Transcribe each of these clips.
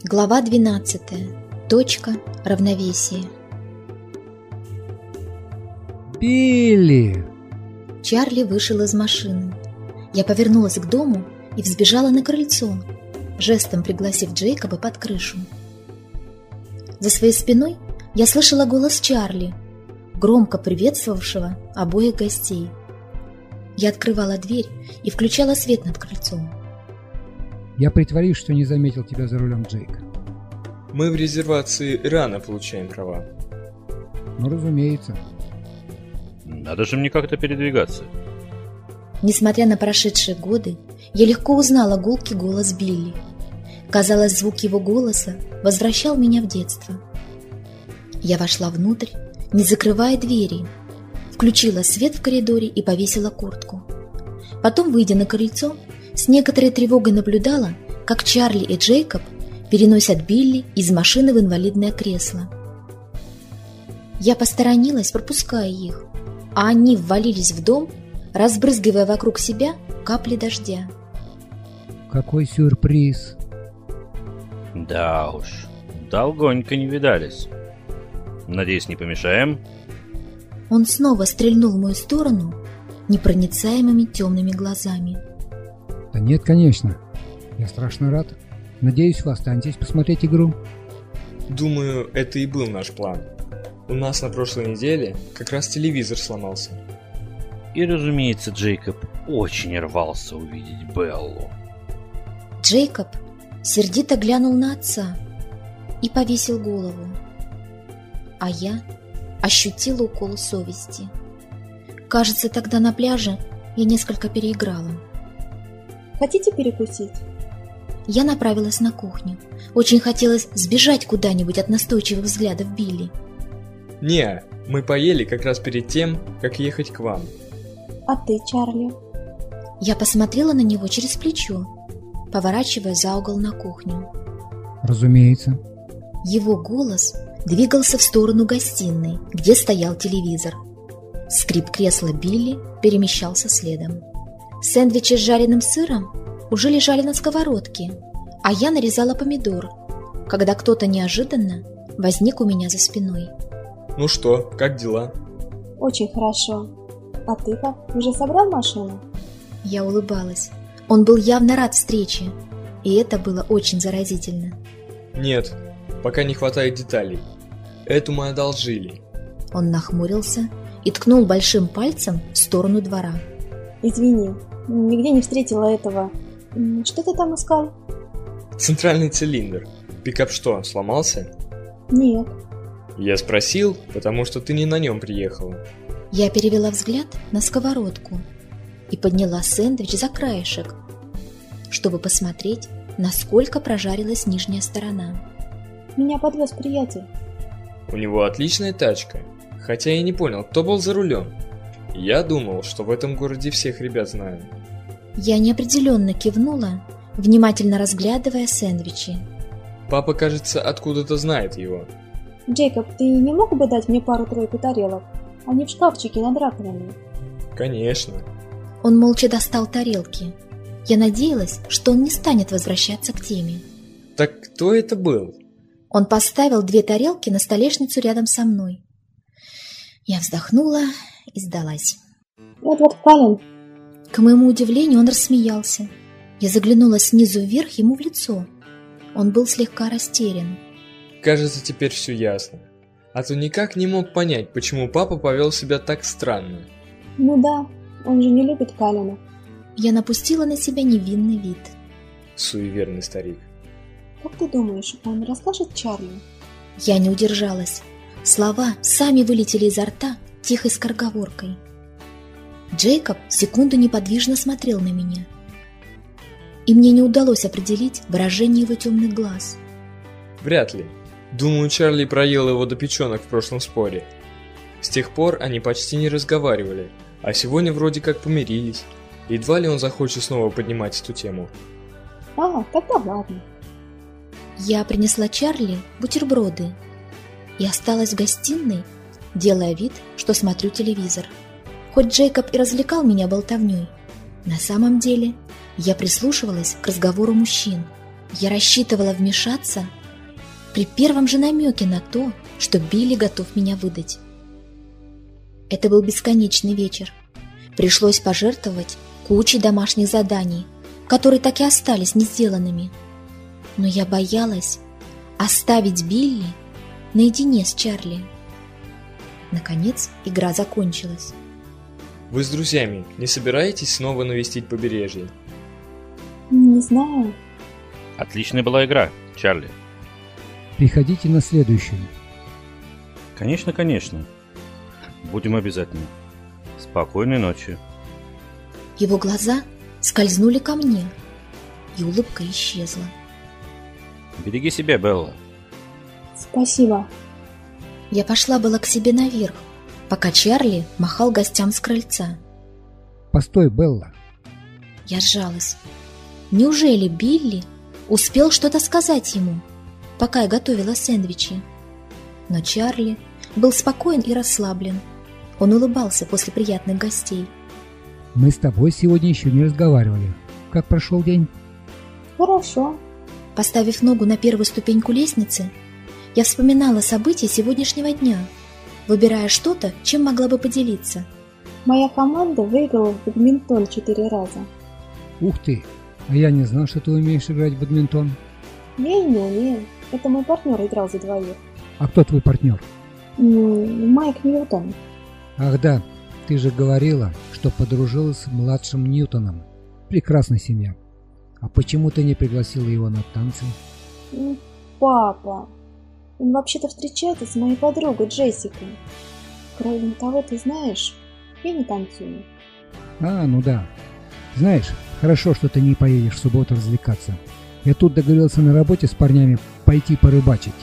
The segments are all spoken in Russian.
Глава 12. Точка равновесия. Билли! Чарли вышел из машины. Я повернулась к дому и взбежала на крыльцо, жестом пригласив Джейкоба под крышу. За своей спиной я слышала голос Чарли, громко приветствовавшего обоих гостей. Я открывала дверь и включала свет над крыльцом. Я притворюсь, что не заметил тебя за рулем, Джейк. Мы в резервации рано получаем права. Ну, разумеется. Надо же мне как-то передвигаться. Несмотря на прошедшие годы, я легко узнала гулкий голос Билли. Казалось, звук его голоса возвращал меня в детство. Я вошла внутрь, не закрывая двери, включила свет в коридоре и повесила куртку. Потом, выйдя на крыльцо, с некоторой тревогой наблюдала, как Чарли и Джейкоб переносят Билли из машины в инвалидное кресло. Я посторонилась, пропуская их, а они ввалились в дом, разбрызгивая вокруг себя капли дождя. Какой сюрприз! Да уж, долгонько не видались. Надеюсь, не помешаем? Он снова стрельнул в мою сторону непроницаемыми темными глазами. Да нет, конечно. Я страшно рад. Надеюсь, вы останетесь посмотреть игру. Думаю, это и был наш план. У нас на прошлой неделе как раз телевизор сломался. И, разумеется, Джейкоб очень рвался увидеть Беллу. Джейкоб сердито глянул на отца и повесил голову. А я ощутила укол совести. Кажется, тогда на пляже я несколько переиграла. Хотите перекусить? Я направилась на кухню. Очень хотелось сбежать куда-нибудь от настойчивых взглядов Билли. Не, мы поели как раз перед тем, как ехать к вам. А ты, Чарли? Я посмотрела на него через плечо, поворачивая за угол на кухню. Разумеется. Его голос двигался в сторону гостиной, где стоял телевизор. Скрип кресла Билли перемещался следом. Сэндвичи с жареным сыром уже лежали на сковородке, а я нарезала помидор, когда кто-то неожиданно возник у меня за спиной. Ну что, как дела? Очень хорошо. А ты как? Уже собрал машину? Я улыбалась. Он был явно рад встрече, и это было очень заразительно. Нет, пока не хватает деталей. Эту мы одолжили. Он нахмурился и ткнул большим пальцем в сторону двора. Извини, нигде не встретила этого. Что ты там искал? Центральный цилиндр. Пикап что, сломался? Нет. Я спросил, потому что ты не на нем приехала. Я перевела взгляд на сковородку и подняла сэндвич за краешек, чтобы посмотреть, насколько прожарилась нижняя сторона. Меня подвез приятель. У него отличная тачка, хотя я не понял, кто был за рулем. Я думал, что в этом городе всех ребят знаю. Я неопределенно кивнула, внимательно разглядывая сэндвичи. Папа, кажется, откуда-то знает его. Джейкоб, ты не мог бы дать мне пару-тройку тарелок? Они в шкафчике над раковиной. Конечно. Он молча достал тарелки. Я надеялась, что он не станет возвращаться к теме. Так кто это был? Он поставил две тарелки на столешницу рядом со мной. Я вздохнула и сдалась. Эдвард Каллен. К моему удивлению, он рассмеялся. Я заглянула снизу вверх ему в лицо. Он был слегка растерян. Кажется, теперь все ясно. А то никак не мог понять, почему папа повел себя так странно. Ну да, он же не любит Каллена. Я напустила на себя невинный вид. Суеверный старик. Как ты думаешь, он расскажет Чарли? Я не удержалась. Слова сами вылетели изо рта тихой скороговоркой. Джейкоб секунду неподвижно смотрел на меня. И мне не удалось определить выражение его темных глаз. Вряд ли. Думаю, Чарли проел его до печенок в прошлом споре. С тех пор они почти не разговаривали, а сегодня вроде как помирились. Едва ли он захочет снова поднимать эту тему. А, тогда ладно. Я принесла Чарли бутерброды и осталась в гостиной, делая вид, что смотрю телевизор. Хоть Джейкоб и развлекал меня болтовней, на самом деле я прислушивалась к разговору мужчин, Я рассчитывала вмешаться при первом же намеке на то, что Билли готов меня выдать. Это был бесконечный вечер. Пришлось пожертвовать кучей домашних заданий, которые так и остались не сделанными. Но я боялась оставить Билли наедине с Чарли. Наконец игра закончилась. Вы с друзьями не собираетесь снова навестить побережье? Не знаю. Отличная была игра, Чарли. Приходите на следующую. Конечно, конечно. Будем обязательно. Спокойной ночи. Его глаза скользнули ко мне, и улыбка исчезла. Береги себя, Белла. Спасибо. Я пошла была к себе наверх, пока Чарли махал гостям с крыльца. Постой, Белла. Я сжалась. Неужели Билли успел что-то сказать ему, пока я готовила сэндвичи? Но Чарли был спокоен и расслаблен. Он улыбался после приятных гостей. Мы с тобой сегодня еще не разговаривали. Как прошел день? Хорошо. Поставив ногу на первую ступеньку лестницы, я вспоминала события сегодняшнего дня, выбирая что-то, чем могла бы поделиться. Моя команда выиграла в бадминтон четыре раза. Ух ты! А я не знал, что ты умеешь играть в бадминтон. Я и не умею. Это мой партнер играл за двоих. А кто твой партнер? М, Майк Ньютон. Ах да, ты же говорила, что подружилась с младшим Ньютоном. Прекрасная семья. А почему ты не пригласила его на танцы? Папа. Он вообще-то встречается с моей подругой Джессикой. Кроме того, ты знаешь, я не танцую. А, ну да. Знаешь, хорошо, что ты не поедешь в субботу развлекаться. Я тут договорился на работе с парнями пойти порыбачить.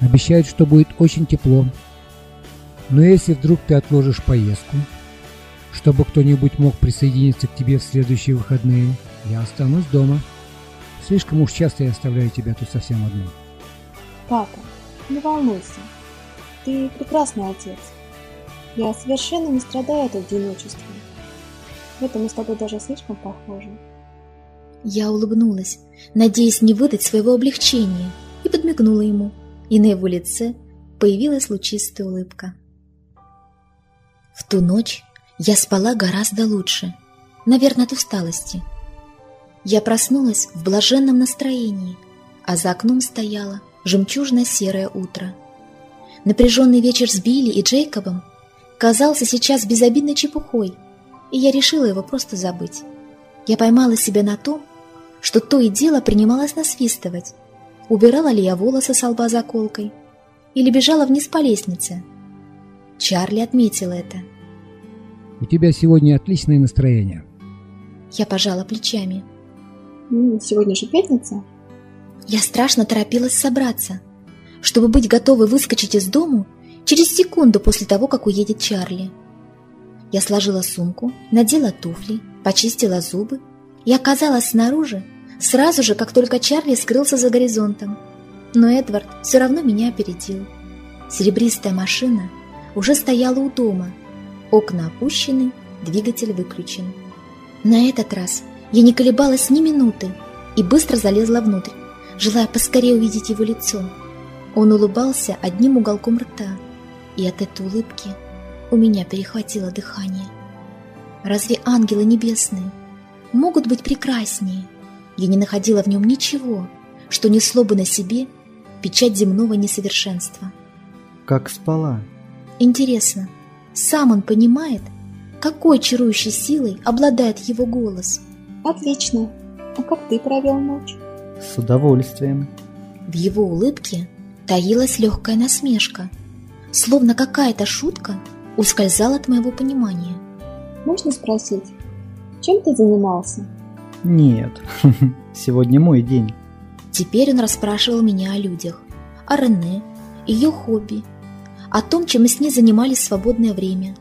Обещают, что будет очень тепло. Но если вдруг ты отложишь поездку, чтобы кто-нибудь мог присоединиться к тебе в следующие выходные, я останусь дома. Слишком уж часто я оставляю тебя тут совсем одну. Папа, не волнуйся. Ты прекрасный отец. Я совершенно не страдаю от одиночества. В этом мы с тобой даже слишком похожи. Я улыбнулась, надеясь не выдать своего облегчения, и подмигнула ему, и на его лице появилась лучистая улыбка. В ту ночь я спала гораздо лучше, наверное, от усталости. Я проснулась в блаженном настроении, а за окном стояло жемчужно-серое утро. Напряженный вечер с Билли и Джейкобом казался сейчас безобидной чепухой, и я решила его просто забыть. Я поймала себя на том, что то и дело принималась насвистывать. Убирала ли я волосы с лба заколкой или бежала вниз по лестнице. Чарли отметил это. У тебя сегодня отличное настроение. Я пожала плечами. М, Сегодня же пятница. Я страшно торопилась собраться, чтобы быть готовой выскочить из дому через секунду после того, как уедет Чарли. Я сложила сумку, надела туфли, почистила зубы и оказалась снаружи сразу же, как только Чарли скрылся за горизонтом. Но Эдвард все равно меня опередил. Серебристая машина уже стояла у дома. Окна опущены, двигатель выключен. На этот раз я не колебалась ни минуты и быстро залезла внутрь, желая поскорее увидеть его лицо. Он улыбался одним уголком рта, и от этой улыбки у меня перехватило дыхание. Разве ангелы небесные могут быть прекраснее? Я не находила в нем ничего, что несло бы на себе печать земного несовершенства. Как спала? Интересно, сам он понимает, какой чарующей силой обладает его голос? Отлично. А как ты провел ночь? С удовольствием. В его улыбке таилась легкая насмешка, словно какая-то шутка ускользала от моего понимания. Можно спросить, чем ты занимался? Нет, сегодня мой день. Теперь он расспрашивал меня о людях, о Рене, ее хобби, о том, чем мы с ней занимались в свободное время,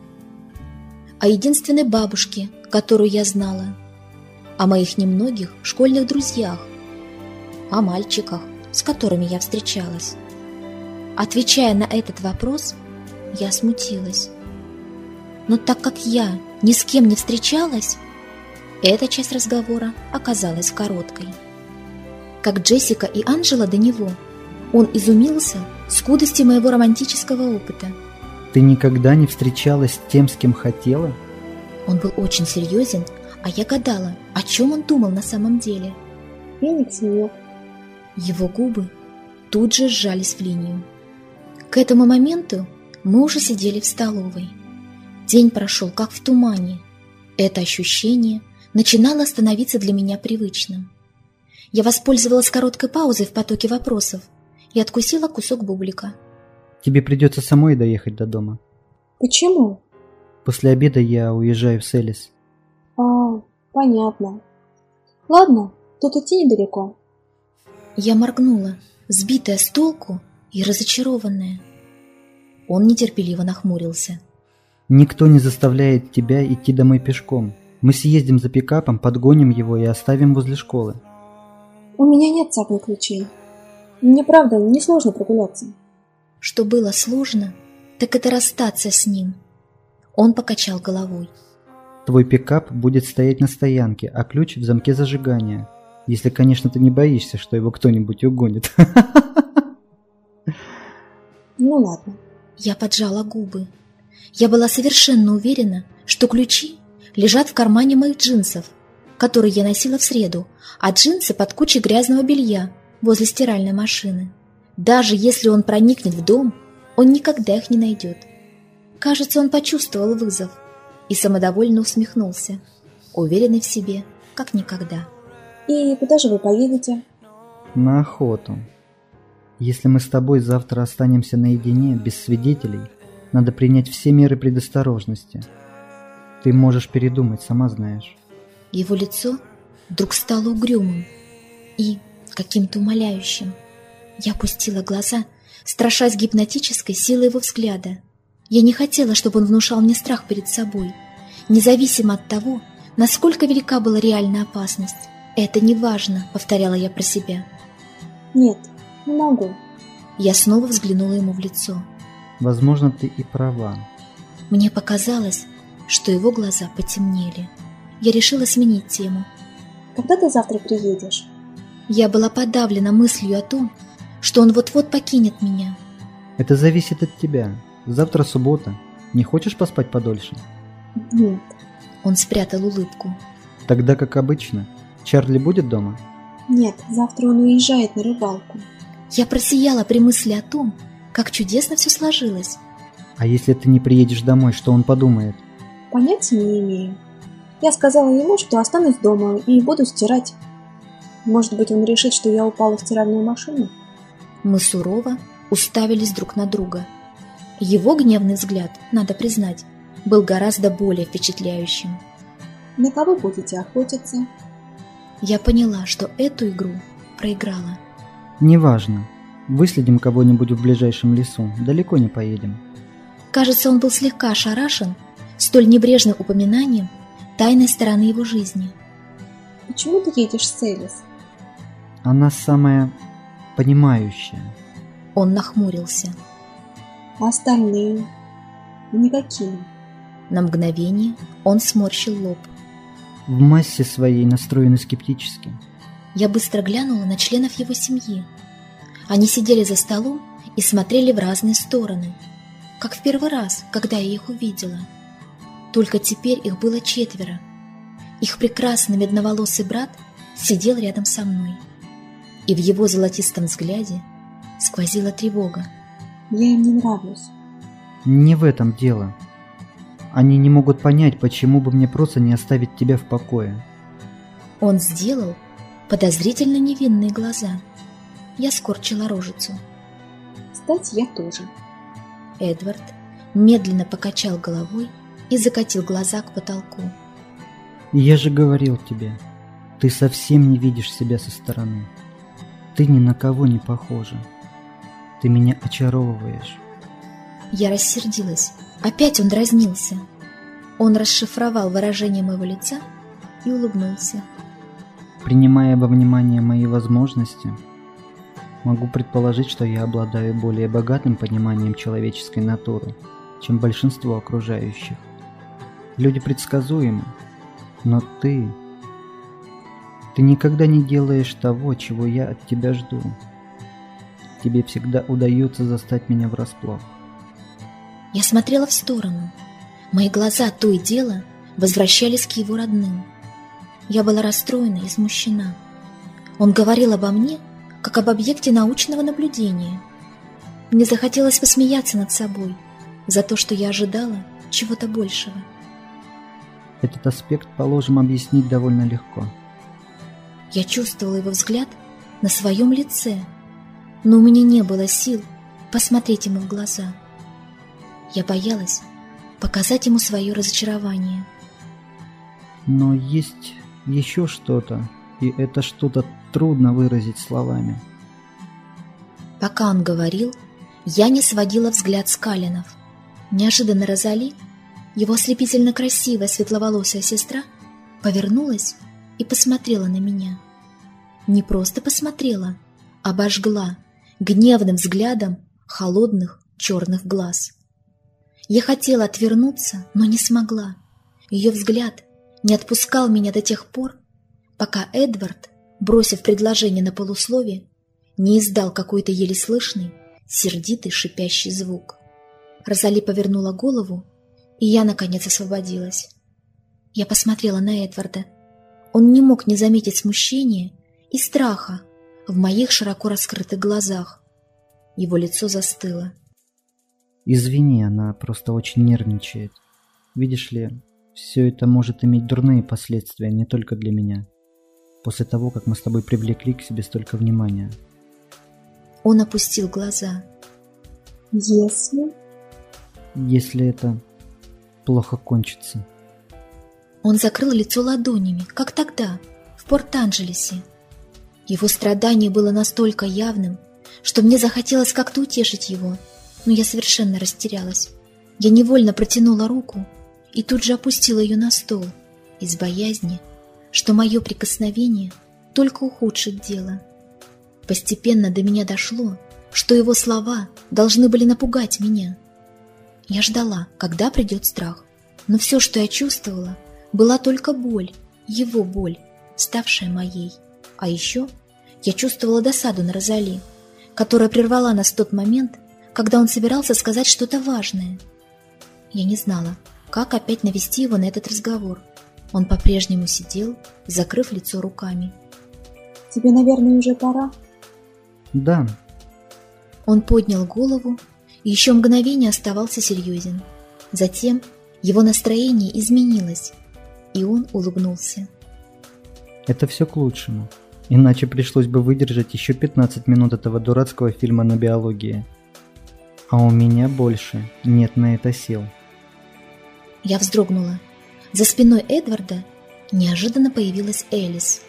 о единственной бабушке, которую я знала, о моих немногих школьных друзьях, о мальчиках, с которыми я встречалась. Отвечая на этот вопрос, я смутилась. Но так как я ни с кем не встречалась, эта часть разговора оказалась короткой. как Джессика и Анжела до него. Он изумился скудости моего романтического опыта. Ты никогда не встречалась с тем, с кем хотела? Он был очень серьезен, а я гадала, о чем он думал на самом деле. Феникс нет. Его губы тут же сжались в линию. К этому моменту мы уже сидели в столовой. День прошел как в тумане. Это ощущение начинало становиться для меня привычным. Я воспользовалась короткой паузой в потоке вопросов и откусила кусок бублика. Тебе придется самой доехать до дома. Почему? После обеда я уезжаю в Селис. А, понятно. Ладно, тут идти недалеко. Я моргнула, сбитая с толку и разочарованная. Он нетерпеливо нахмурился. Никто не заставляет тебя идти домой пешком. Мы съездим за пикапом, подгоним его и оставим возле школы. У меня нет цапных ключей. Мне правда не сложно прогуляться. Что было сложно, так это расстаться с ним. Он покачал головой. Твой пикап будет стоять на стоянке, а ключ в замке зажигания. Если, конечно, ты не боишься, что его кто-нибудь угонит. Ну ладно. Я поджала губы. Я была совершенно уверена, что ключи лежат в кармане моих джинсов, которые я носила в среду, а джинсы под кучей грязного белья возле стиральной машины. Даже если он проникнет в дом, он никогда их не найдет. Кажется, он почувствовал вызов и самодовольно усмехнулся, уверенный в себе, как никогда. И куда же вы поедете? На охоту. Если мы с тобой завтра останемся наедине, без свидетелей, надо принять все меры предосторожности. Ты можешь передумать, сама знаешь. Его лицо вдруг стало угрюмым и каким-то умоляющим. Я опустила глаза, страшась гипнотической силы его взгляда. Я не хотела, чтобы он внушал мне страх перед собой, независимо от того, насколько велика была реальная опасность. «Это не важно», — повторяла я про себя. Нет, не могу. Я снова взглянула ему в лицо. Возможно, ты и права. Мне показалось, что его глаза потемнели. Я решила сменить тему. Когда ты завтра приедешь? Я была подавлена мыслью о том, что он вот-вот покинет меня. Это зависит от тебя. Завтра суббота. Не хочешь поспать подольше? Нет. Он спрятал улыбку. Тогда, как обычно, Чарли будет дома? Нет, завтра он уезжает на рыбалку. Я просияла при мысли о том, как чудесно все сложилось. А если ты не приедешь домой, что он подумает? Понятия не имею. Я сказала ему, что останусь дома и буду стирать. Может быть, он решит, что я упала в стиральную машину? Мы сурово уставились друг на друга. Его гневный взгляд, надо признать, был гораздо более впечатляющим. На кого будете охотиться? Я поняла, что эту игру проиграла. Неважно. Выследим кого-нибудь в ближайшем лесу. Далеко не поедем. Кажется, он был слегка ошарашен столь небрежным упоминанием тайной стороны его жизни. Почему ты едешь с Элис? Она самая понимающая. Он нахмурился. А остальные? Никакие. На мгновение он сморщил лоб. В массе своей настроены скептически. Я быстро глянула на членов его семьи. Они сидели за столом и смотрели в разные стороны, как в первый раз, когда я их увидела. Только теперь их было четверо. Их прекрасный медноволосый брат сидел рядом со мной. И в его золотистом взгляде сквозила тревога. Я им не нравлюсь. Не в этом дело. Они не могут понять, почему бы мне просто не оставить тебя в покое. Он сделал подозрительно невинные глаза. Я скорчила рожицу. Кстати, я тоже. Эдвард медленно покачал головой и закатил глаза к потолку. Я же говорил тебе, ты совсем не видишь себя со стороны. Ты ни на кого не похожа. Ты меня очаровываешь. Я рассердилась. Опять он дразнился. Он расшифровал выражение моего лица и улыбнулся. Принимая во внимание мои возможности, могу предположить, что я обладаю более богатым пониманием человеческой натуры, чем большинство окружающих. Люди предсказуемы, но ты... Ты никогда не делаешь того, чего я от тебя жду. Тебе всегда удается застать меня врасплох. Я смотрела в сторону. Мои глаза то и дело возвращались к его родным. Я была расстроена и смущена. Он говорил обо мне, как об объекте научного наблюдения. Мне захотелось посмеяться над собой за то, что я ожидала чего-то большего. Этот аспект, положим, объяснить довольно легко. Я чувствовала его взгляд на своем лице, но у меня не было сил посмотреть ему в глаза. Я боялась показать ему свое разочарование. Но есть еще что-то, и это что-то трудно выразить словами. Пока он говорил, я не сводила взгляд с Калинов. Неожиданно Розали, его ослепительно красивая светловолосая сестра, повернулась и посмотрела на меня. Не просто посмотрела, а обожгла гневным взглядом холодных черных глаз. Я хотела отвернуться, но не смогла. Ее взгляд не отпускал меня до тех пор, пока Эдвард, бросив предложение на полусловие, не издал какой-то еле слышный, сердитый шипящий звук. Розали повернула голову, и я, наконец, освободилась. Я посмотрела на Эдварда. Он не мог не заметить смущения и страха в моих широко раскрытых глазах. Его лицо застыло. Извини, она просто очень нервничает. Видишь ли, все это может иметь дурные последствия не только для меня. После того, как мы с тобой привлекли к себе столько внимания. Он опустил глаза. Если... Если это плохо кончится. Он закрыл лицо ладонями, как тогда, в Порт-Анджелесе. Его страдание было настолько явным, что мне захотелось как-то утешить его, но я совершенно растерялась. Я невольно протянула руку и тут же опустила ее на стол из боязни, что мое прикосновение только ухудшит дело. Постепенно до меня дошло, что его слова должны были напугать меня. Я ждала, когда придет страх, но все, что я чувствовала, была только боль, его боль, ставшая моей. А еще я чувствовала досаду на Розали, которая прервала нас в тот момент, когда он собирался сказать что-то важное. Я не знала, как опять навести его на этот разговор. Он по-прежнему сидел, закрыв лицо руками. Тебе, наверное, уже пора? Да. Он поднял голову и еще мгновение оставался серьезен. Затем его настроение изменилось, и он улыбнулся. Это все к лучшему. Иначе пришлось бы выдержать еще 15 минут этого дурацкого фильма на биологии. А у меня больше нет на это сил. Я вздрогнула. За спиной Эдварда неожиданно появилась Элис.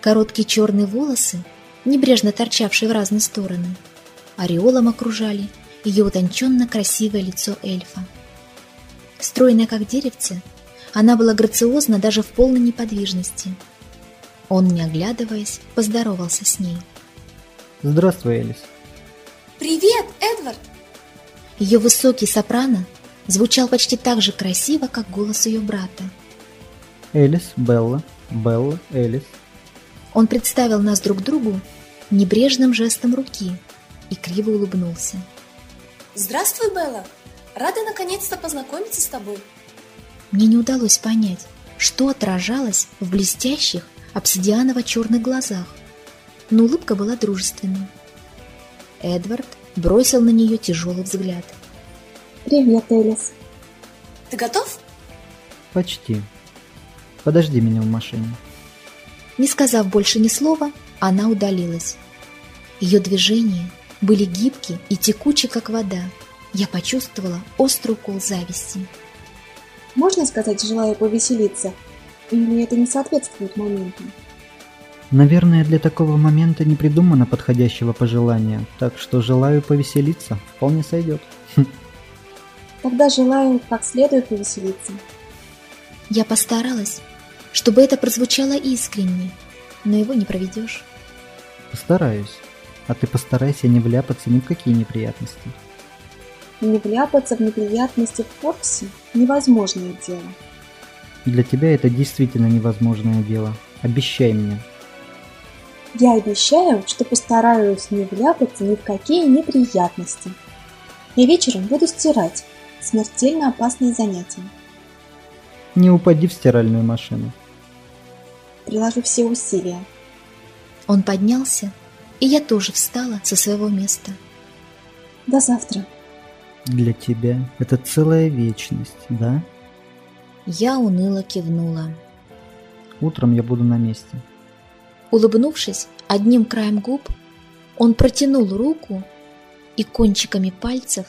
Короткие черные волосы, небрежно торчавшие в разные стороны, ореолом окружали ее утонченно красивое лицо эльфа. Стройная как деревце, она была грациозна даже в полной неподвижности. Он, не оглядываясь, поздоровался с ней. Здравствуй, Элис. Привет, Эдвард! Ее высокий сопрано звучал почти так же красиво, как голос ее брата. Элис, Белла, Белла, Элис. Он представил нас друг другу небрежным жестом руки и криво улыбнулся. Здравствуй, Белла! Рада наконец-то познакомиться с тобой. Мне не удалось понять, что отражалось в блестящих обсидианово-черных глазах, но улыбка была дружественной. Эдвард бросил на нее тяжелый взгляд. Привет, Элис. Ты готов? Почти. Подожди меня в машине. Не сказав больше ни слова, она удалилась. Ее движения были гибкие и текучи, как вода. Я почувствовала острый укол зависти. Можно сказать, желаю повеселиться? Или это не соответствует моменту? Наверное, для такого момента не придумано подходящего пожелания, так что желаю повеселиться, вполне сойдет. Тогда желаю как следует повеселиться. Я постаралась, чтобы это прозвучало искренне, но его не проведешь. Постараюсь. А ты постарайся не вляпаться ни в какие неприятности. Не вляпаться в неприятности в Форксе – невозможное дело. Для тебя это действительно невозможное дело. Обещай мне. Я обещаю, что постараюсь не вляпаться ни в какие неприятности. Я вечером буду стирать. Смертельно опасное занятие. Не упади в стиральную машину. Приложу все усилия. Он поднялся, и я тоже встала со своего места. До завтра. Для тебя это целая вечность, да? Я уныло кивнула. Утром я буду на месте. Улыбнувшись одним краем губ, он протянул руку и кончиками пальцев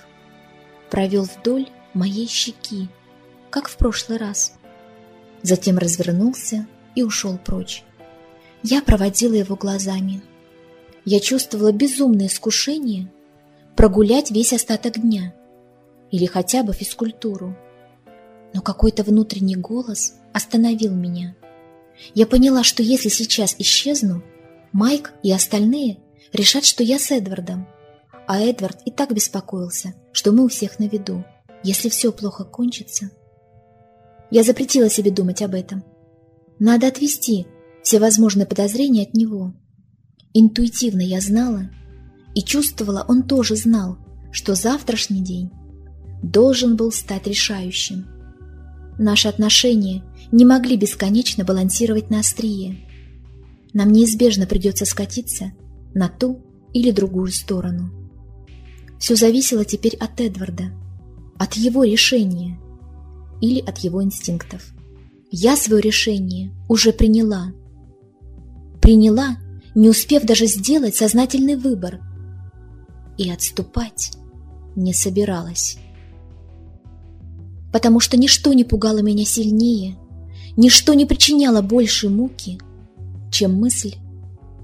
провел вдоль моей щеки, как в прошлый раз. Затем развернулся и ушел прочь. Я проводила его глазами. Я чувствовала безумное искушение прогулять весь остаток дня или хотя бы физкультуру. Но какой-то внутренний голос остановил меня. Я поняла, что если сейчас исчезну, Майк и остальные решат, что я с Эдвардом. А Эдвард и так беспокоился, что мы у всех на виду. Если все плохо кончится... Я запретила себе думать об этом. Надо отвести все возможные подозрения от него. Интуитивно я знала, и чувствовала, он тоже знал, что завтрашний день должен был стать решающим. Наши отношения не могли бесконечно балансировать на острие. Нам неизбежно придется скатиться на ту или другую сторону. Все зависело теперь от Эдварда, от его решения или от его инстинктов. Я свое решение уже приняла. Приняла, не успев даже сделать сознательный выбор. И отступать не собиралась. Потому что ничто не пугало меня сильнее, ничто не причиняло больше муки, чем мысль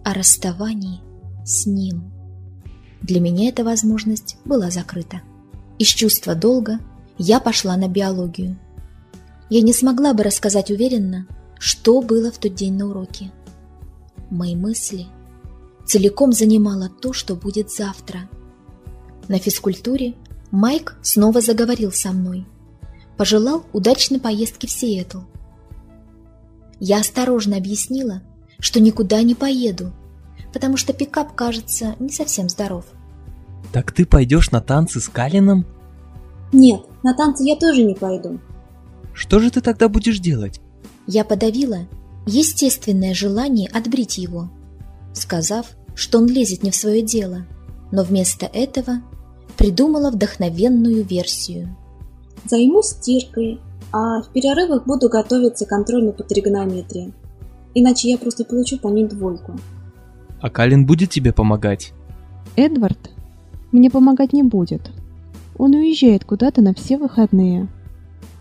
о расставании с ним. Для меня эта возможность была закрыта. Из чувства долга я пошла на биологию. Я не смогла бы рассказать уверенно, что было в тот день на уроке. Мои мысли целиком занимало то, что будет завтра. На физкультуре Майк снова заговорил со мной. Пожелал удачной поездки в Сиэтл. Я осторожно объяснила, что никуда не поеду, потому что пикап, кажется, не совсем здоров. Так ты пойдешь на танцы с Калином? Нет, на танцы я тоже не пойду. Что же ты тогда будешь делать? Я подавила естественное желание отбрить его, сказав, что он лезет не в свое дело, но вместо этого придумала вдохновенную версию. Займусь стиркой, а в перерывах буду готовиться к контрольной по тригонометрии. Иначе я просто получу по ней двойку. А Калин будет тебе помогать? Эдвард мне помогать не будет. Он уезжает куда-то на все выходные.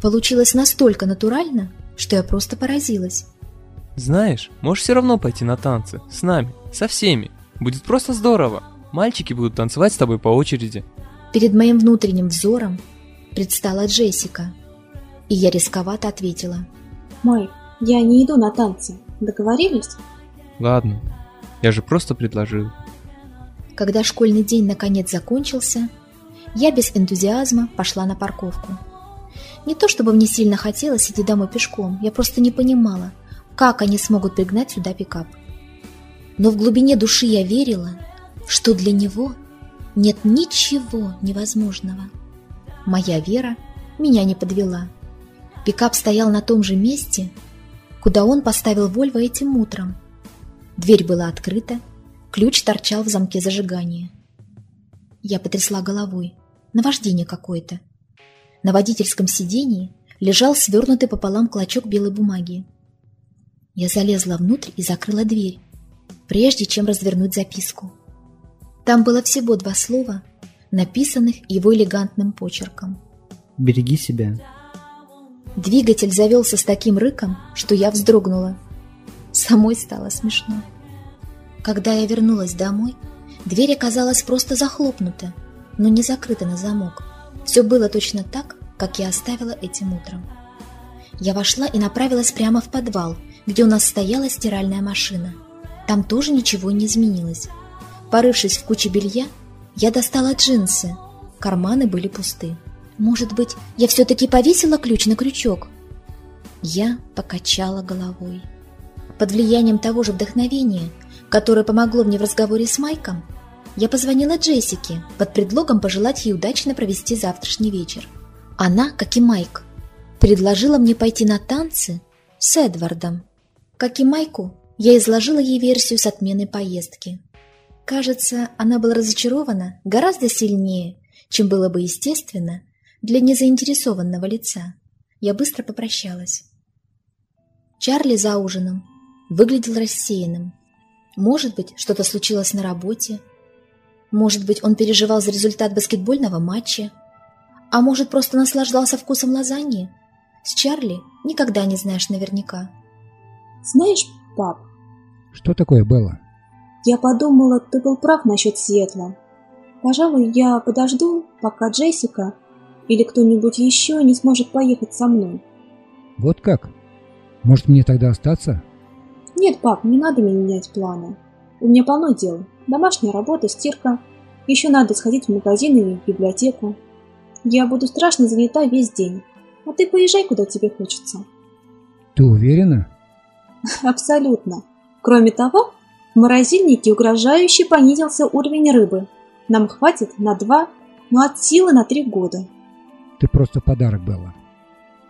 Получилось настолько натурально, что я просто поразилась. Знаешь, можешь все равно пойти на танцы. С нами. Со всеми. Будет просто здорово. Мальчики будут танцевать с тобой по очереди. Перед моим внутренним взором предстала Джессика. И я рисковато ответила. Майк, я не иду на танцы. Договорились? Ладно. Я же просто предложил. Когда школьный день наконец закончился, я без энтузиазма пошла на парковку. Не то чтобы мне сильно хотелось идти домой пешком, я просто не понимала, как они смогут пригнать сюда пикап. Но в глубине души я верила, что для него нет ничего невозможного. Моя вера меня не подвела. Пикап стоял на том же месте, куда он поставил Вольво этим утром. Дверь была открыта, ключ торчал в замке зажигания. Я потрясла головой. Наваждение какое-то. На водительском сидении лежал свернутый пополам клочок белой бумаги. Я залезла внутрь и закрыла дверь, прежде чем развернуть записку. Там было всего два слова, написанных его элегантным почерком. «Береги себя». Двигатель завелся с таким рыком, что я вздрогнула. Самой стало смешно. Когда я вернулась домой, дверь оказалась просто захлопнута, но не закрыта на замок. Все было точно так, как я оставила этим утром. Я вошла и направилась прямо в подвал, где у нас стояла стиральная машина. Там тоже ничего не изменилось. Порывшись в куче белья, я достала джинсы. Карманы были пусты. Может быть, я все-таки повесила ключ на крючок? Я покачала головой. Под влиянием того же вдохновения, которое помогло мне в разговоре с Майком, я позвонила Джессике под предлогом пожелать ей удачно провести завтрашний вечер. Она, как и Майк, предложила мне пойти на танцы с Эдвардом. Как и Майку, я изложила ей версию с отменой поездки. Кажется, она была разочарована гораздо сильнее, чем было бы естественно для незаинтересованного лица. Я быстро попрощалась. Чарли за ужином выглядел рассеянным. Может быть, что-то случилось на работе. Может быть, он переживал за результат баскетбольного матча. А может, просто наслаждался вкусом лазаньи. С Чарли никогда не знаешь наверняка. Знаешь, пап... Что такое, Белла? Я подумала, ты был прав насчет Сиэтла. Пожалуй, я подожду, пока Джессика или кто-нибудь еще не сможет поехать со мной. Вот как? Может, мне тогда остаться? Нет, пап, не надо менять планы. У меня полно дел. Домашняя работа, стирка. Еще надо сходить в магазин или в библиотеку. Я буду страшно занята весь день. А ты поезжай, куда тебе хочется. Ты уверена? Абсолютно. Кроме того, в морозильнике угрожающе понизился уровень рыбы. Нам хватит на два, но от силы на три года. Ты просто подарок, Белла.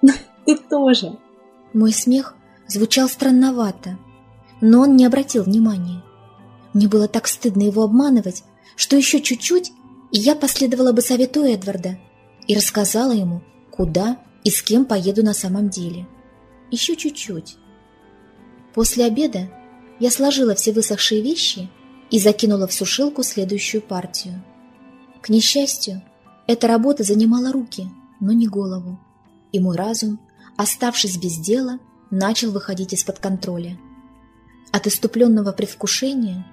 Ты тоже. Мой смех звучал странновато, но он не обратил внимания. Мне было так стыдно его обманывать, что еще чуть-чуть, и я последовала бы совету Эдварда и рассказала ему, куда и с кем поеду на самом деле. Еще чуть-чуть. После обеда я сложила все высохшие вещи и закинула в сушилку следующую партию. К несчастью, эта работа занимала руки, но не голову, и мой разум, оставшись без дела, начал выходить из-под контроля. От иступленного предвкушения,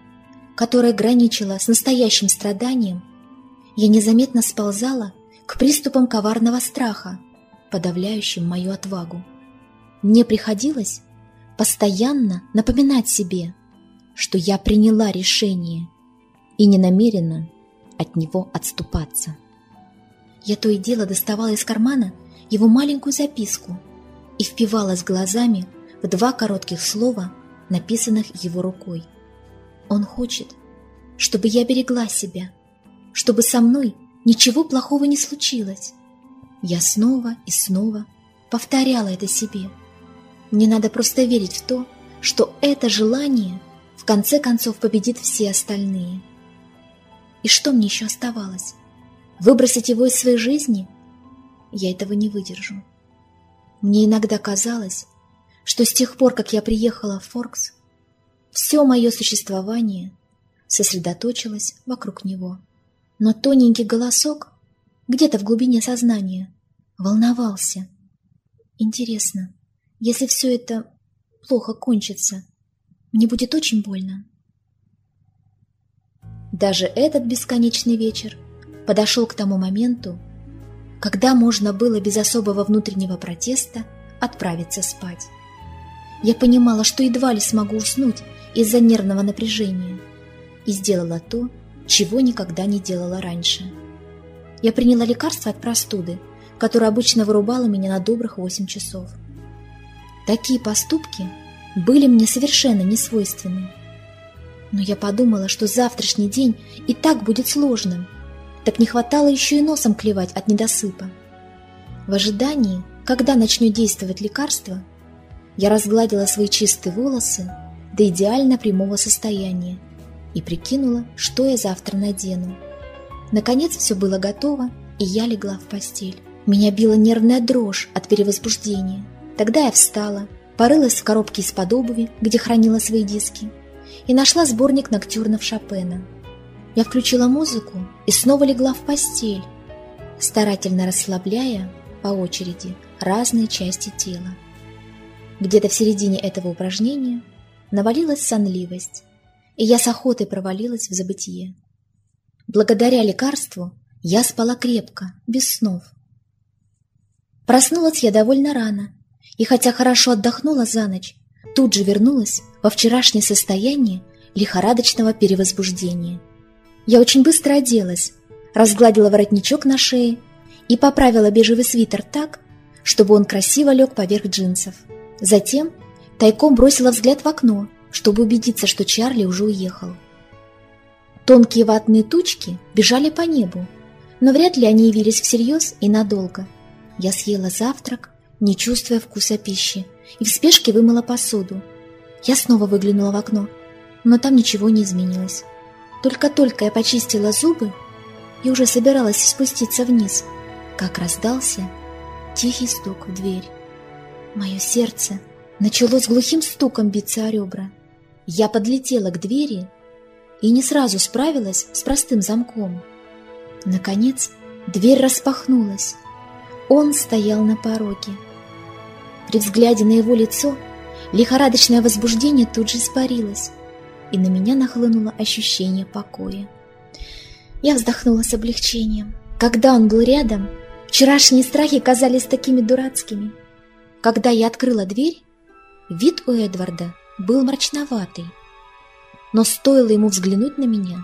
которое граничило с настоящим страданием, я незаметно сползала к приступам коварного страха, подавляющим мою отвагу. Мне приходилось постоянно напоминать себе, что я приняла решение и не намерена от него отступаться. Я то и дело доставала из кармана его маленькую записку и впивалась глазами в два коротких слова, написанных его рукой. Он хочет, чтобы я берегла себя, чтобы со мной ничего плохого не случилось. Я снова и снова повторяла это себе – мне надо просто верить в то, что это желание в конце концов победит все остальные. И что мне еще оставалось? Выбросить его из своей жизни? Я этого не выдержу. Мне иногда казалось, что с тех пор, как я приехала в Форкс, все мое существование сосредоточилось вокруг него. Но тоненький голосок где-то в глубине сознания волновался. Интересно, если все это плохо кончится, мне будет очень больно. Даже этот бесконечный вечер подошел к тому моменту, когда можно было без особого внутреннего протеста отправиться спать. Я понимала, что едва ли смогу уснуть из-за нервного напряжения и сделала то, чего никогда не делала раньше. Я приняла лекарство от простуды, которое обычно вырубало меня на добрых 8 часов. Такие поступки были мне совершенно не свойственны. Но я подумала, что завтрашний день и так будет сложным. Так не хватало еще и носом клевать от недосыпа. В ожидании, когда начнет действовать лекарство, я разгладила свои чистые волосы до идеально прямого состояния и прикинула, что я завтра надену. Наконец все было готово, и я легла в постель. Меня била нервная дрожь от перевозбуждения – Тогда я встала, порылась в коробке из-под обуви, где хранила свои диски, и нашла сборник ноктюрнов Шопена. Я включила музыку и снова легла в постель, старательно расслабляя по очереди разные части тела. Где-то в середине этого упражнения навалилась сонливость, и я с охотой провалилась в забытие. Благодаря лекарству я спала крепко, без снов. Проснулась я довольно рано и хотя хорошо отдохнула за ночь, тут же вернулась во вчерашнее состояние лихорадочного перевозбуждения. Я очень быстро оделась, разгладила воротничок на шее и поправила бежевый свитер так, чтобы он красиво лег поверх джинсов. Затем Тайком бросила взгляд в окно, чтобы убедиться, что Чарли уже уехал. Тонкие ватные тучки бежали по небу, но вряд ли они явились всерьез и надолго. Я съела завтрак, не чувствуя вкуса пищи, и в спешке вымыла посуду. Я снова выглянула в окно, но там ничего не изменилось. Только-только я почистила зубы и уже собиралась спуститься вниз, как раздался тихий стук в дверь. Мое сердце начало с глухим стуком биться о ребра. Я подлетела к двери и не сразу справилась с простым замком. Наконец, дверь распахнулась. Он стоял на пороге. При взгляде на его лицо лихорадочное возбуждение тут же испарилось, и на меня нахлынуло ощущение покоя. Я вздохнула с облегчением. Когда он был рядом, вчерашние страхи казались такими дурацкими. Когда я открыла дверь, вид у Эдварда был мрачноватый. Но стоило ему взглянуть на меня,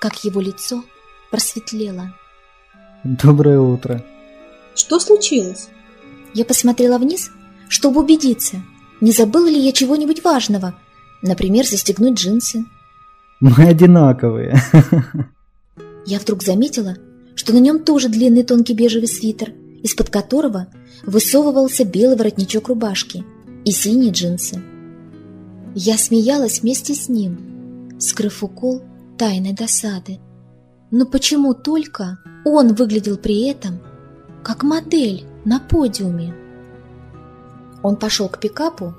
как его лицо просветлело. Доброе утро. Что случилось? Я посмотрела вниз, чтобы убедиться, не забыла ли я чего-нибудь важного, например, застегнуть джинсы. Мы одинаковые. Я вдруг заметила, что на нем тоже длинный тонкий бежевый свитер, из-под которого высовывался белый воротничок рубашки и синие джинсы. Я смеялась вместе с ним, скрыв укол тайной досады. Но почему только он выглядел при этом как модель на подиуме? Он пошел к пикапу,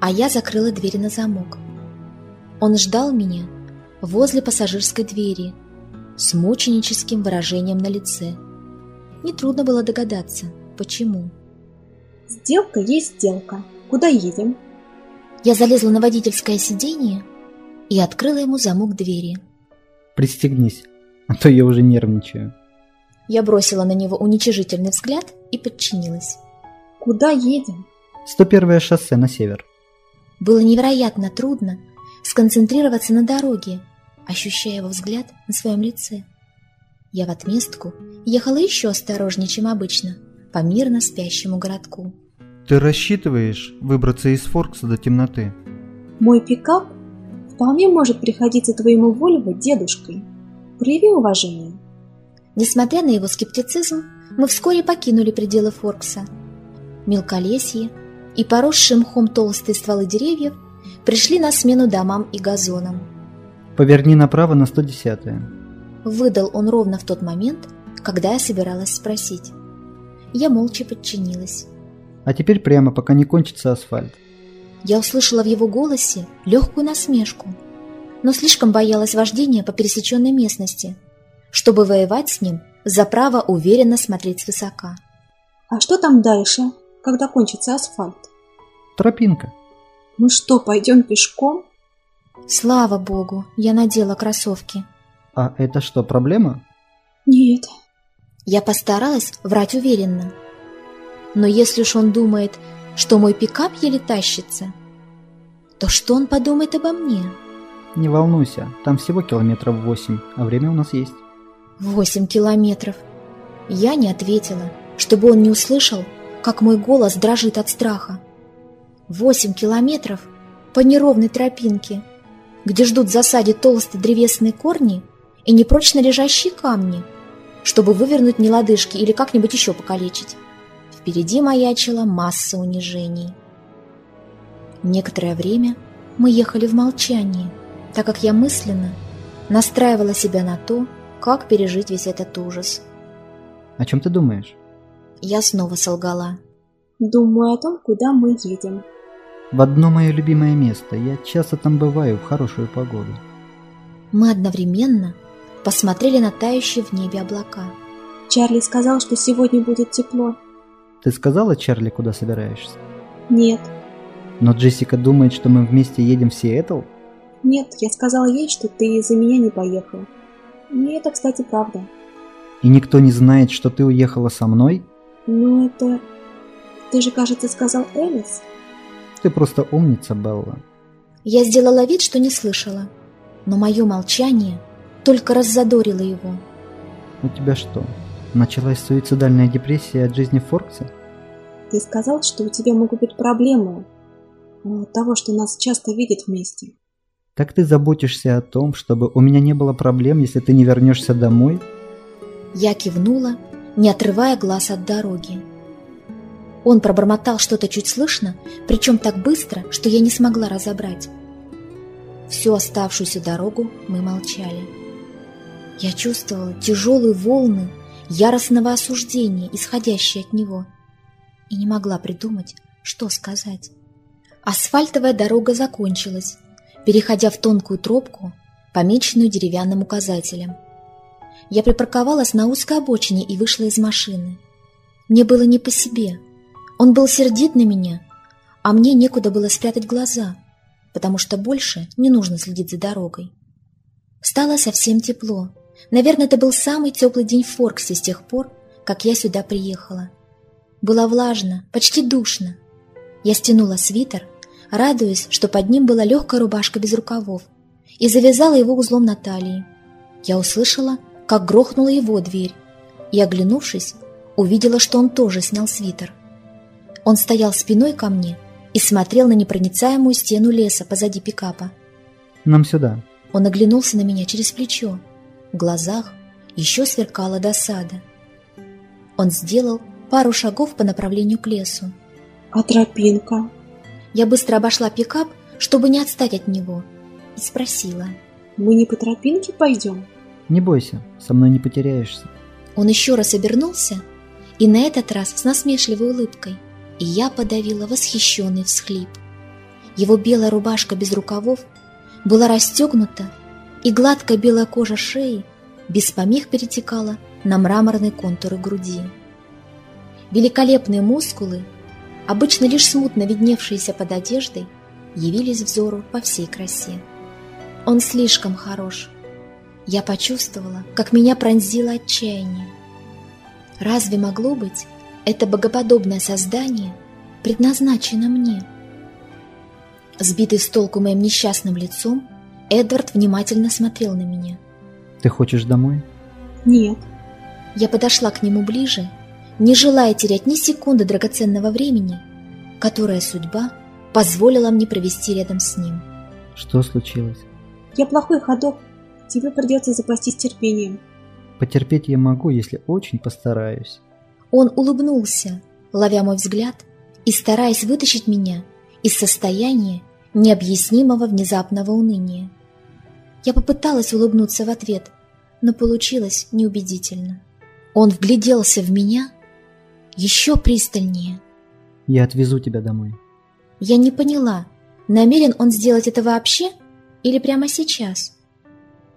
а я закрыла дверь на замок. Он ждал меня возле пассажирской двери с мученическим выражением на лице. Нетрудно было догадаться, почему. Сделка есть сделка. Куда едем? Я залезла на водительское сиденье и открыла ему замок двери. Пристегнись, а то я уже нервничаю. Я бросила на него уничижительный взгляд и подчинилась. Куда едем? 101 шоссе на север. Было невероятно трудно сконцентрироваться на дороге, ощущая его взгляд на своем лице. Я в отместку ехала еще осторожнее, чем обычно, по мирно спящему городку. Ты рассчитываешь выбраться из Форкса до темноты? Мой пикап вполне может приходиться твоему Вольво дедушкой. Прояви уважение. Несмотря на его скептицизм, мы вскоре покинули пределы Форкса. Мелколесье и поросшие мхом толстые стволы деревьев пришли на смену домам и газонам. Поверни направо на 110-е. Выдал он ровно в тот момент, когда я собиралась спросить. Я молча подчинилась. А теперь прямо, пока не кончится асфальт. Я услышала в его голосе легкую насмешку, но слишком боялась вождения по пересеченной местности, чтобы воевать с ним за право уверенно смотреть свысока. А что там дальше, когда кончится асфальт? Тропинка. Мы что, пойдем пешком? Слава богу, я надела кроссовки. А это что, проблема? Нет. Я постаралась врать уверенно. Но если уж он думает, что мой пикап еле тащится, то что он подумает обо мне? Не волнуйся, там всего километров восемь, а время у нас есть. Восемь километров. Я не ответила, чтобы он не услышал, как мой голос дрожит от страха. Восемь километров по неровной тропинке, где ждут в засаде толстые древесные корни и непрочно лежащие камни, чтобы вывернуть не лодыжки или как-нибудь еще покалечить. Впереди маячила масса унижений. Некоторое время мы ехали в молчании, так как я мысленно настраивала себя на то, как пережить весь этот ужас. О чем ты думаешь? Я снова солгала. Думаю о том, куда мы едем. В одно мое любимое место. Я часто там бываю в хорошую погоду. Мы одновременно посмотрели на тающие в небе облака. Чарли сказал, что сегодня будет тепло. Ты сказала Чарли, куда собираешься? Нет. Но Джессика думает, что мы вместе едем в Сиэтл? Нет, я сказала ей, что ты из-за меня не поехал. И это, кстати, правда. И никто не знает, что ты уехала со мной? Ну это... Ты же, кажется, сказал Элис? Ты просто умница, Белла. Я сделала вид, что не слышала. Но мое молчание только раззадорило его. У тебя что, началась суицидальная депрессия от жизни в Форксе? Ты сказал, что у тебя могут быть проблемы. от того, что нас часто видят вместе. Так ты заботишься о том, чтобы у меня не было проблем, если ты не вернешься домой? Я кивнула, не отрывая глаз от дороги. Он пробормотал что-то чуть слышно, причем так быстро, что я не смогла разобрать. Всю оставшуюся дорогу мы молчали. Я чувствовала тяжелые волны яростного осуждения, исходящие от него, и не могла придумать, что сказать. Асфальтовая дорога закончилась, переходя в тонкую тропку, помеченную деревянным указателем. Я припарковалась на узкой обочине и вышла из машины. Мне было не по себе. Он был сердит на меня, а мне некуда было спрятать глаза, потому что больше не нужно следить за дорогой. Стало совсем тепло. Наверное, это был самый теплый день в Форксе с тех пор, как я сюда приехала. Было влажно, почти душно. Я стянула свитер, радуясь, что под ним была легкая рубашка без рукавов, и завязала его узлом на талии. Я услышала, как грохнула его дверь, и, оглянувшись, увидела, что он тоже снял свитер. Он стоял спиной ко мне и смотрел на непроницаемую стену леса позади пикапа. Нам сюда. Он оглянулся на меня через плечо. В глазах еще сверкала досада. Он сделал пару шагов по направлению к лесу. А тропинка? Я быстро обошла пикап, чтобы не отстать от него, и спросила. Мы не по тропинке пойдем? Не бойся, со мной не потеряешься. Он еще раз обернулся, и на этот раз с насмешливой улыбкой, и я подавила восхищенный всхлип. Его белая рубашка без рукавов была расстегнута, и гладкая белая кожа шеи без помех перетекала на мраморные контуры груди. Великолепные мускулы, обычно лишь смутно видневшиеся под одеждой, явились взору по всей красе. Он слишком хорош. Я почувствовала, как меня пронзило отчаяние. Разве могло быть это богоподобное создание предназначено мне? Сбитый с толку моим несчастным лицом, Эдвард внимательно смотрел на меня. Ты хочешь домой? Нет. Я подошла к нему ближе, не желая терять ни секунды драгоценного времени, которое судьба позволила мне провести рядом с ним. Что случилось? Я плохой ходок. Тебе придется запастись терпением. Потерпеть я могу, если очень постараюсь. Он улыбнулся, ловя мой взгляд и стараясь вытащить меня из состояния необъяснимого внезапного уныния. Я попыталась улыбнуться в ответ, но получилось неубедительно. Он вгляделся в меня еще пристальнее. Я отвезу тебя домой. Я не поняла, намерен он сделать это вообще или прямо сейчас.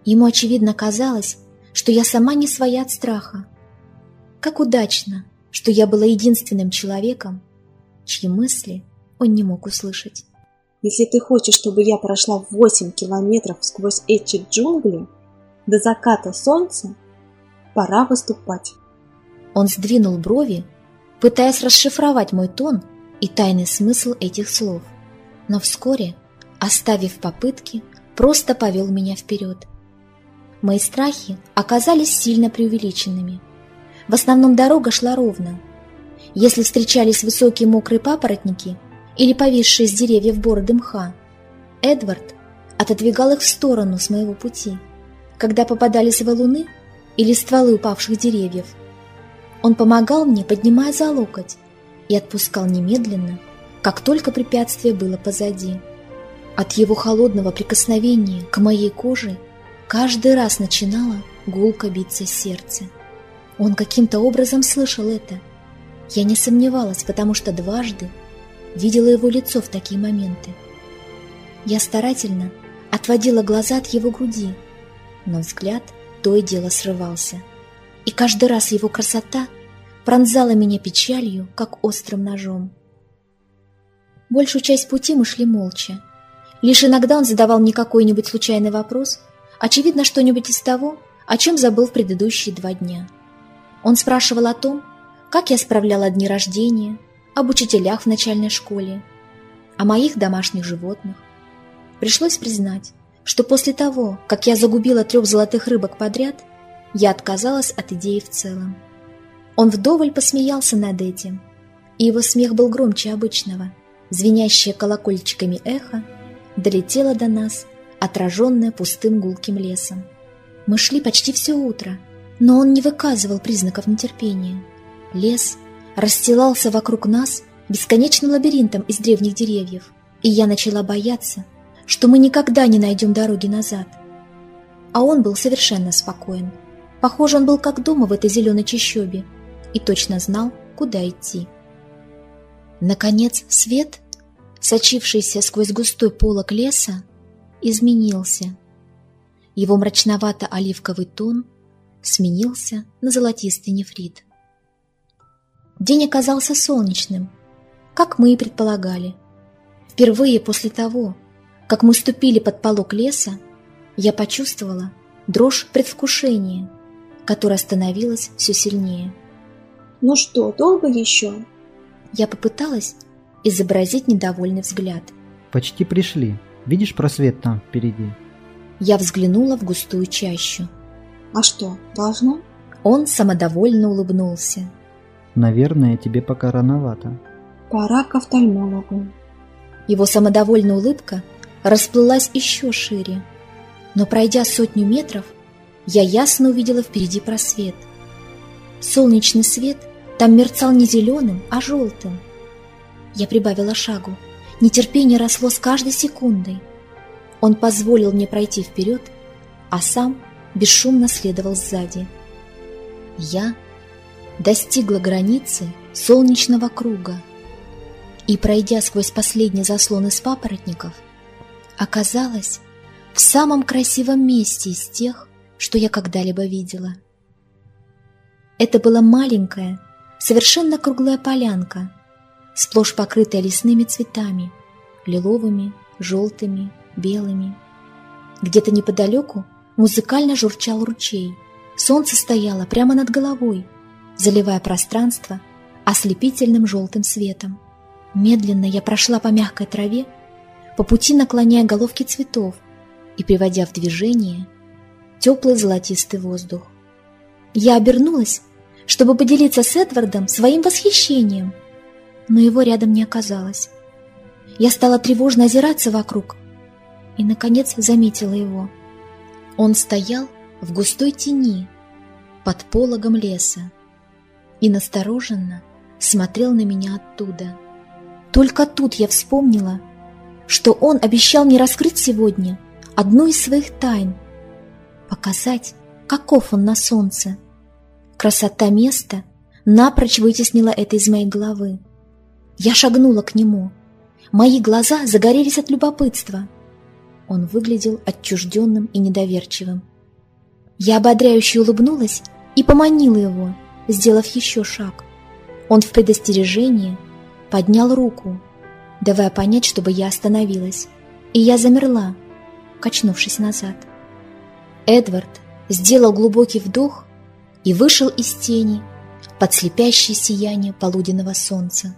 Ему, очевидно, казалось, что я сама не своя от страха. Как удачно, что я была единственным человеком, чьи мысли он не мог услышать. Если ты хочешь, чтобы я прошла 8 километров сквозь эти джунгли до заката солнца, пора выступать. Он сдвинул брови, пытаясь расшифровать мой тон и тайный смысл этих слов, но вскоре, оставив попытки, просто повел меня вперед. Мои страхи оказались сильно преувеличенными. В основном дорога шла ровно. Если встречались высокие мокрые папоротники – или повисшие с деревьев бороды мха. Эдвард отодвигал их в сторону с моего пути, когда попадались валуны или стволы упавших деревьев. Он помогал мне, поднимая за локоть, и отпускал немедленно, как только препятствие было позади. От его холодного прикосновения к моей коже каждый раз начинало гулко биться сердце. Он каким-то образом слышал это. Я не сомневалась, потому что дважды видела его лицо в такие моменты. Я старательно отводила глаза от его груди, но взгляд то и дело срывался. И каждый раз его красота пронзала меня печалью, как острым ножом. Большую часть пути мы шли молча. Лишь иногда он задавал мне какой-нибудь случайный вопрос, очевидно, что-нибудь из того, о чем забыл в предыдущие два дня. Он спрашивал о том, как я справляла дни рождения, об учителях в начальной школе, о моих домашних животных. Пришлось признать, что после того, как я загубила трех золотых рыбок подряд, я отказалась от идеи в целом. Он вдоволь посмеялся над этим, и его смех был громче обычного. звенящее колокольчиками эхо, долетело до нас, отраженное пустым гулким лесом. Мы шли почти все утро, но он не выказывал признаков нетерпения. Лес расстилался вокруг нас бесконечным лабиринтом из древних деревьев, и я начала бояться, что мы никогда не найдем дороги назад. А он был совершенно спокоен. Похоже, он был как дома в этой зеленой чащобе и точно знал, куда идти. Наконец свет, сочившийся сквозь густой полог леса, изменился. Его мрачновато-оливковый тон сменился на золотистый нефрит. День оказался солнечным, как мы и предполагали. Впервые после того, как мы ступили под полог леса, я почувствовала дрожь предвкушения, которая становилась все сильнее. «Ну что, долго еще?» Я попыталась изобразить недовольный взгляд. Почти пришли. Видишь просвет там впереди? Я взглянула в густую чащу. А что, должно? Он самодовольно улыбнулся. Наверное, тебе пока рановато. Пора к офтальмологу. Его самодовольная улыбка расплылась еще шире. Но пройдя сотню метров, я ясно увидела впереди просвет. Солнечный свет там мерцал не зеленым, а желтым. Я прибавила шагу. Нетерпение росло с каждой секундой. Он позволил мне пройти вперед, а сам бесшумно следовал сзади. Я достигла границы солнечного круга и, пройдя сквозь последний заслон из папоротников, оказалась в самом красивом месте из тех, что я когда-либо видела. Это была маленькая, совершенно круглая полянка, сплошь покрытая лесными цветами, лиловыми, желтыми, белыми. Где-то неподалеку музыкально журчал ручей. Солнце стояло прямо над головой, заливая пространство ослепительным желтым светом. Медленно я прошла по мягкой траве, по пути наклоняя головки цветов и приводя в движение теплый золотистый воздух. Я обернулась чтобы поделиться с Эдвардом своим восхищением, но его рядом не оказалось. Я стала тревожно озираться вокруг и, наконец, заметила его. Он стоял в густой тени под пологом леса и настороженно смотрел на меня оттуда. Только тут я вспомнила, что он обещал мне раскрыть сегодня одну из своих тайн, показать, каков он на солнце. Красота места напрочь вытеснила это из моей головы. Я шагнула к нему. Мои глаза загорелись от любопытства. Он выглядел отчужденным и недоверчивым. Я ободряюще улыбнулась и поманила его, сделав еще шаг. Он в предостережении поднял руку, давая понять, чтобы я остановилась, и я замерла, качнувшись назад. Эдвард сделал глубокий вдох и вышел из тени под слепящее сияние полуденного солнца.